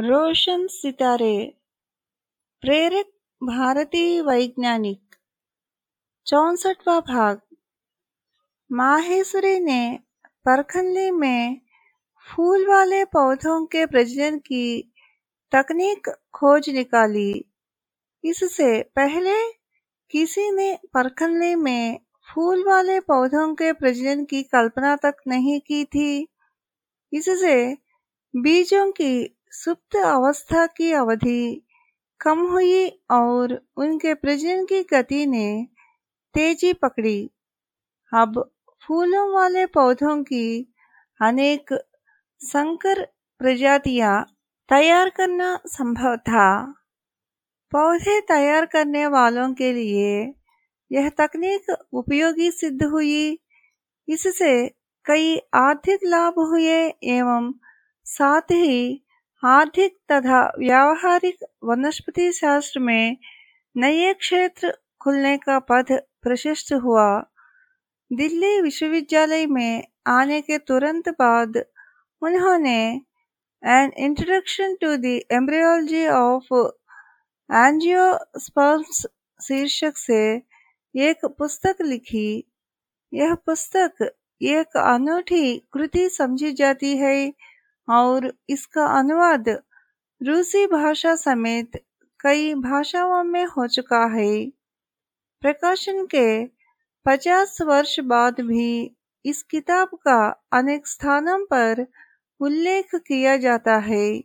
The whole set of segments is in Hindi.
रोशन सितारे, प्रेरक भारतीय वैज्ञानिक, चौसठवा भाग। माहेश्वरी ने परखनली में फूल वाले पौधों के प्रजनन की तकनीक खोज निकाली। इससे पहले किसी ने परखनली में फूल वाले पौधों के प्रजनन की कल्पना तक नहीं की थी। इससे बीजों की सुप्त अवस्था की अवधि कम हुई और उनके प्रजनन की गति ने तेज़ी पकड़ी। अब फूलों वाले पौधों की अनेक संकर प्रजातियाँ तैयार करना संभव था। पौधे तैयार करने वालों के लिए यह तकनीक उपयोगी सिद्ध हुई। इससे कई आर्थिक लाभ हुए एवं साथ ही आर्थिक तथा व्यावहारिक वनस्पति शास्त्र में नए क्षेत्र खुलने का पथ प्रशस्त हुआ। दिल्ली विश्वविद्यालय में आने के तुरंत बाद उन्होंने an introduction to the embryology of angiosperms शीर्षक से एक पुस्तक लिखी। यह पुस्तक एक अनूठी कृति समझी जाती है। और इसका अनुवाद रूसी भाषा समेत कई भाषाओं में हो चुका है। प्रकाशन के 50 वर्ष बाद भी इस किताब का अनेक स्थानों पर उल्लेख किया जाता है।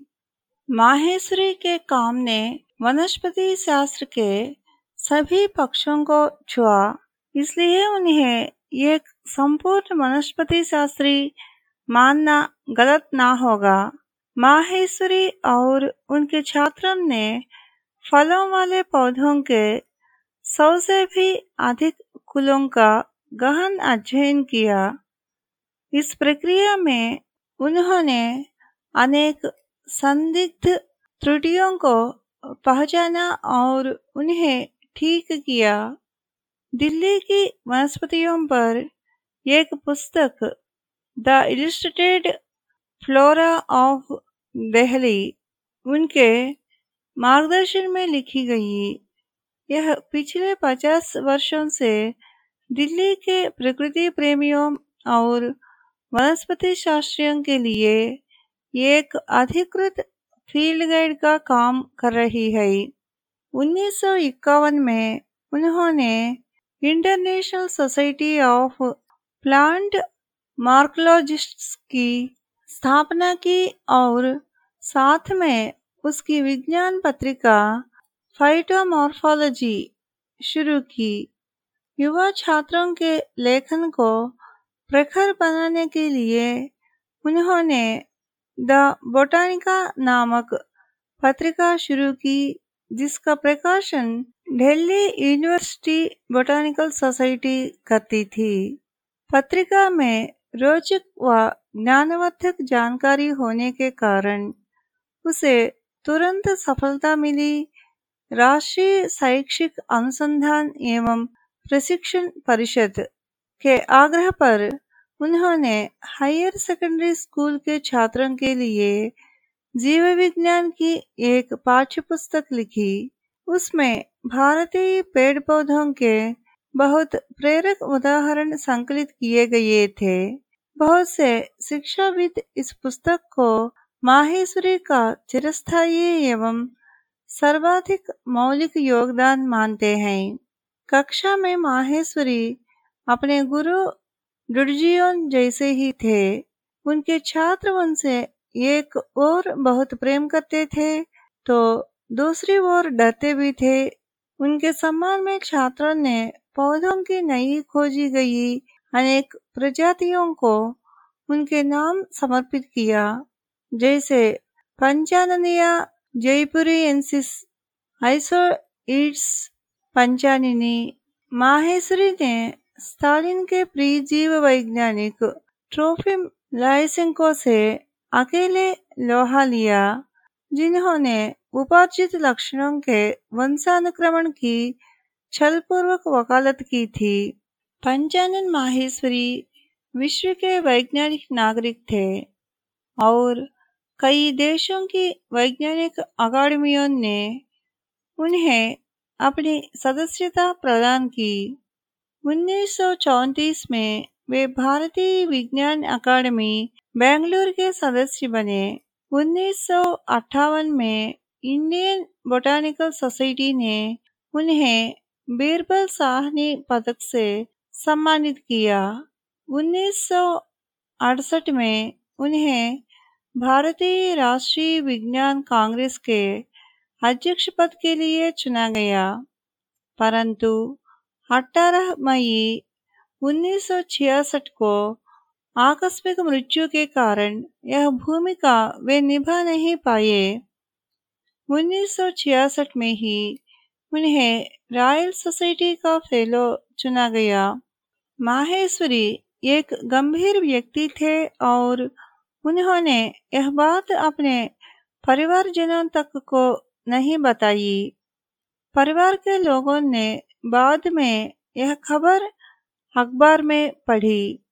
माहेश्वरी के काम ने वनस्पति शास्त्र के सभी पक्षों को छुआ, इसलिए उन्हें एक संपूर्ण वनस्पति शास्त्री मानना गलत ना होगा। माहेश्वरी और उनके छात्रों ने फलों वाले पौधों के सौ से भी अधिक कुलों का गहन अध्ययन किया। इस प्रक्रिया में उन्होंने अनेक संदिग्ध त्रुटियों को पहचाना और उन्हें ठीक किया। दिल्ली की वनस्पतियों पर एक पुस्तक the illustrated flora of Delhi उनके मार्गदर्शन में लिखी गई, यह पिछले पचास वर्षों से दिल्ली के प्रकृति प्रेमियों और वनस्पति शास्त्रियों के लिए एक अधिकृत फ़ील्ड गाइड का काम कर रही है। उन्नीस सौ इक्यावन में उन्होंने international society of plant morphologists की स्थापना की और साथ में उसकी विज्ञान पत्रिका फाइटोमॉर्फोलॉजी शुरू की। युवा छात्रों के लेखन को प्रखर बनाने के लिए उन्होंने द बोटानिका नामक पत्रिका शुरू की, जिसका प्रकाशन दिल्ली यूनिवर्सिटी बोटानिकल सोसाइटी करती थी। पत्रिका में रोचक व ज्ञानवर्धक जानकारी होने के कारण उसे तुरंत सफलता मिली। राष्ट्रीय शैक्षिक अनुसंधान एवं प्रशिक्षण परिषद के आग्रह पर उन्होंने हायर सेकेंडरी स्कूल के छात्रों के लिए जीव विज्ञान की एक पाठ्य पुस्तक लिखी। उसमें भारतीय पेड़ पौधों के बहुत प्रेरक उदाहरण संकलित किए गए थे। बहुत से शिक्षाविद इस पुस्तक को माहेश्वरी का चिरस्थायी एवं सर्वाधिक मौलिक योगदान मानते हैं। कक्षा में माहेश्वरी अपने गुरु डुडजियोन जैसे ही थे। उनके छात्र उनसे एक और बहुत प्रेम करते थे तो दूसरी ओर डरते भी थे। उनके सम्मान में छात्रों ने पौधों की नई खोजी गई। अनेक प्रजातियों को उनके नाम समर्पित किया, जैसे पंचानिया जयपुरियंसिस आइसोइड्स, पंचानिनी, माहेश्वरी ने स्टालिन के प्रिय जीव वैज्ञानिक ट्रोफिम लाइसेंको से अकेले लोहा लिया, जिन्होंने उपार्जित लक्षणों के वंशानुक्रमण की छलपूर्वक वकालत की थी। पंचानन माहेश्वरी विश्व के वैज्ञानिक नागरिक थे और कई देशों की वैज्ञानिक अकादमियों ने उन्हें अपनी सदस्यता प्रदान की। उन्नीस में वे भारतीय विज्ञान अकादमी बेंगलुरु के सदस्य बने। उन्नीस सौ अट्ठावन में इंडियन बोटानिकल सोसाइटी ने उन्हें बीरबल साहनी पदक से सम्मानित किया। उन्नीस में उन्हें भारतीय राष्ट्रीय विज्ञान कांग्रेस के अध्यक्ष पद के लिए चुना गया। परंतु 18 मई 1966 को आकस्मिक मृत्यु के कारण यह भूमिका वे निभा नहीं पाए। 1966 में ही उन्हें रॉयल सोसाइटी का फेलो चुना गया। माहेश्वरी एक गंभीर व्यक्ति थे और उन्होंने यह बात अपने परिवारजनों तक को नहीं बताई। परिवार के लोगों ने बाद में यह खबर अखबार में पढ़ी।